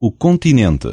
o continente.